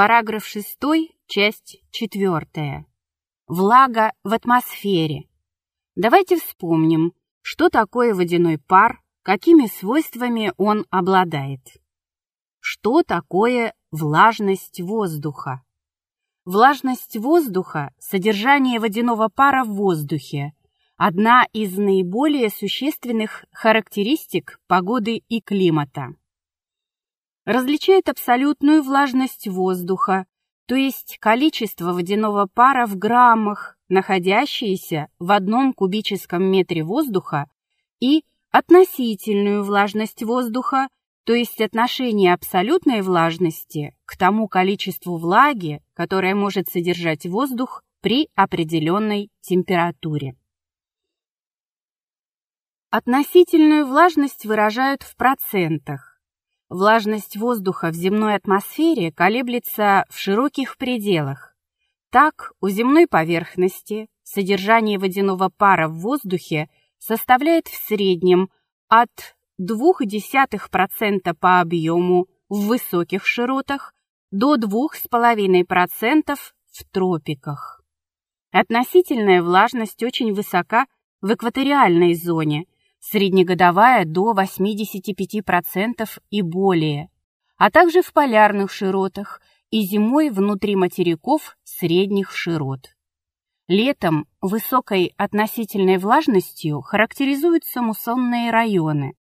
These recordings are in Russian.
Параграф 6, часть 4. Влага в атмосфере. Давайте вспомним, что такое водяной пар, какими свойствами он обладает. Что такое влажность воздуха? Влажность воздуха – содержание водяного пара в воздухе, одна из наиболее существенных характеристик погоды и климата. Различает абсолютную влажность воздуха, то есть количество водяного пара в граммах, находящееся в одном кубическом метре воздуха, и относительную влажность воздуха, то есть отношение абсолютной влажности к тому количеству влаги, которое может содержать воздух при определенной температуре. Относительную влажность выражают в процентах. Влажность воздуха в земной атмосфере колеблется в широких пределах. Так, у земной поверхности содержание водяного пара в воздухе составляет в среднем от 0,2% по объему в высоких широтах до 2,5% в тропиках. Относительная влажность очень высока в экваториальной зоне, среднегодовая до 85% и более, а также в полярных широтах и зимой внутри материков средних широт. Летом высокой относительной влажностью характеризуются муссонные районы,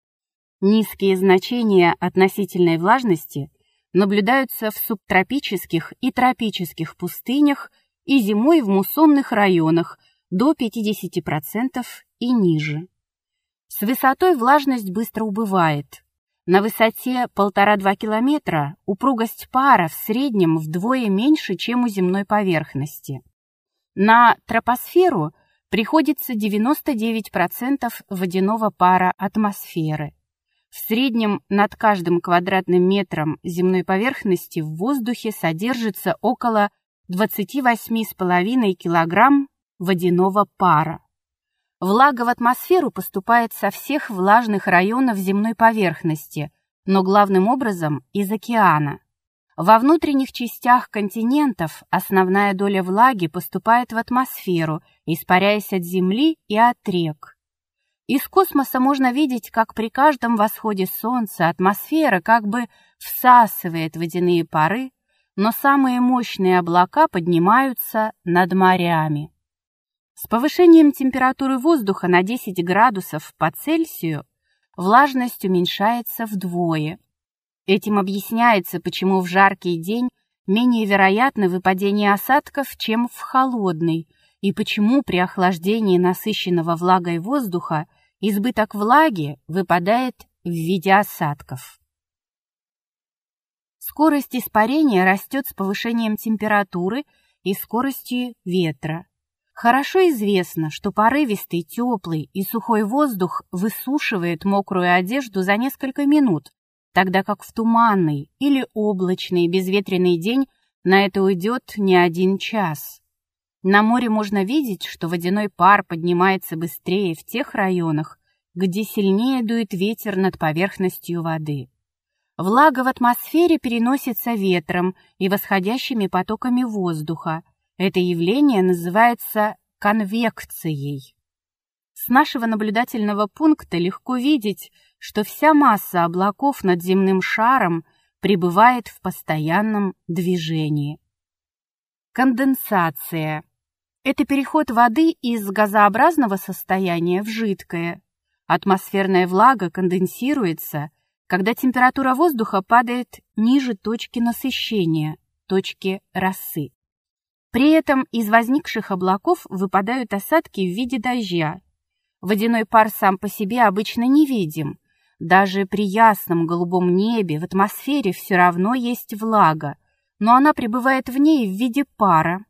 Низкие значения относительной влажности наблюдаются в субтропических и тропических пустынях и зимой в муссонных районах до 50% и ниже. С высотой влажность быстро убывает. На высоте 1,5-2 километра упругость пара в среднем вдвое меньше, чем у земной поверхности. На тропосферу приходится 99% водяного пара атмосферы. В среднем над каждым квадратным метром земной поверхности в воздухе содержится около 28,5 кг водяного пара. Влага в атмосферу поступает со всех влажных районов земной поверхности, но главным образом из океана. Во внутренних частях континентов основная доля влаги поступает в атмосферу, испаряясь от Земли и от рек. Из космоса можно видеть, как при каждом восходе Солнца атмосфера как бы всасывает водяные пары, но самые мощные облака поднимаются над морями. С повышением температуры воздуха на 10 градусов по Цельсию влажность уменьшается вдвое. Этим объясняется, почему в жаркий день менее вероятно выпадение осадков, чем в холодный, и почему при охлаждении насыщенного влагой воздуха избыток влаги выпадает в виде осадков. Скорость испарения растет с повышением температуры и скоростью ветра. Хорошо известно, что порывистый, теплый и сухой воздух высушивает мокрую одежду за несколько минут, тогда как в туманный или облачный безветренный день на это уйдет не один час. На море можно видеть, что водяной пар поднимается быстрее в тех районах, где сильнее дует ветер над поверхностью воды. Влага в атмосфере переносится ветром и восходящими потоками воздуха. Это явление называется конвекцией. С нашего наблюдательного пункта легко видеть, что вся масса облаков над земным шаром пребывает в постоянном движении. Конденсация это переход воды из газообразного состояния в жидкое. Атмосферная влага конденсируется, когда температура воздуха падает ниже точки насыщения, точки росы. При этом из возникших облаков выпадают осадки в виде дождя. Водяной пар сам по себе обычно не видим. Даже при ясном голубом небе в атмосфере все равно есть влага, но она пребывает в ней в виде пара,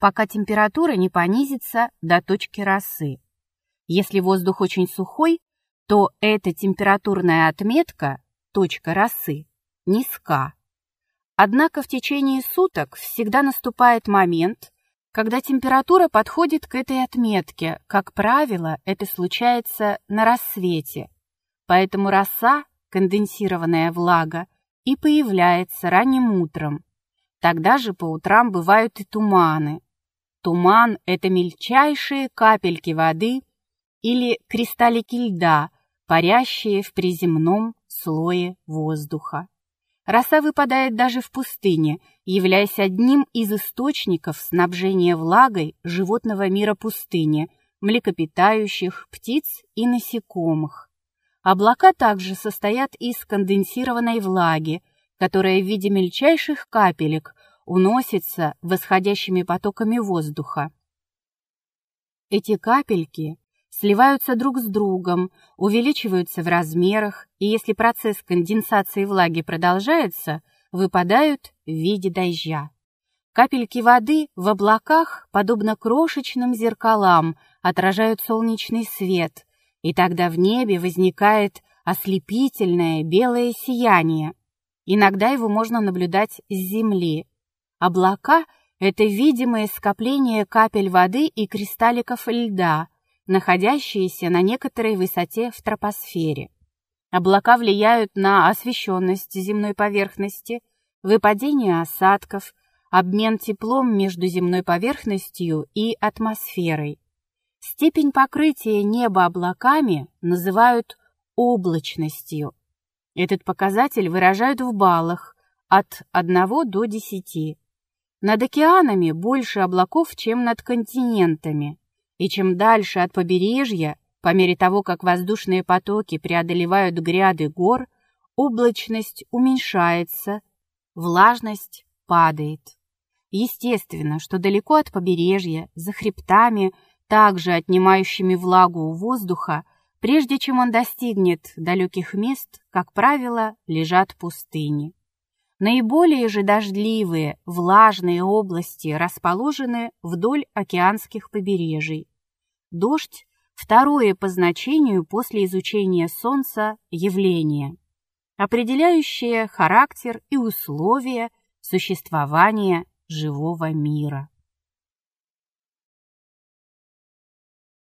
пока температура не понизится до точки росы. Если воздух очень сухой, то эта температурная отметка, точка росы, низка. Однако в течение суток всегда наступает момент, когда температура подходит к этой отметке. Как правило, это случается на рассвете. Поэтому роса, конденсированная влага, и появляется ранним утром, Тогда же по утрам бывают и туманы. Туман — это мельчайшие капельки воды или кристаллики льда, парящие в приземном слое воздуха. Роса выпадает даже в пустыне, являясь одним из источников снабжения влагой животного мира пустыни, млекопитающих, птиц и насекомых. Облака также состоят из конденсированной влаги, которая в виде мельчайших капелек уносится восходящими потоками воздуха. Эти капельки сливаются друг с другом, увеличиваются в размерах, и если процесс конденсации влаги продолжается, выпадают в виде дождя. Капельки воды в облаках, подобно крошечным зеркалам, отражают солнечный свет, и тогда в небе возникает ослепительное белое сияние. Иногда его можно наблюдать с земли. Облака — это видимое скопление капель воды и кристалликов льда, находящиеся на некоторой высоте в тропосфере. Облака влияют на освещенность земной поверхности, выпадение осадков, обмен теплом между земной поверхностью и атмосферой. Степень покрытия неба облаками называют облачностью. Этот показатель выражают в баллах от 1 до 10. Над океанами больше облаков, чем над континентами, и чем дальше от побережья, по мере того, как воздушные потоки преодолевают гряды гор, облачность уменьшается, влажность падает. Естественно, что далеко от побережья, за хребтами, также отнимающими влагу у воздуха, прежде чем он достигнет далеких мест, как правило, лежат пустыни. Наиболее же дождливые, влажные области расположены вдоль океанских побережий. Дождь – второе по значению после изучения Солнца явление, определяющее характер и условия существования живого мира.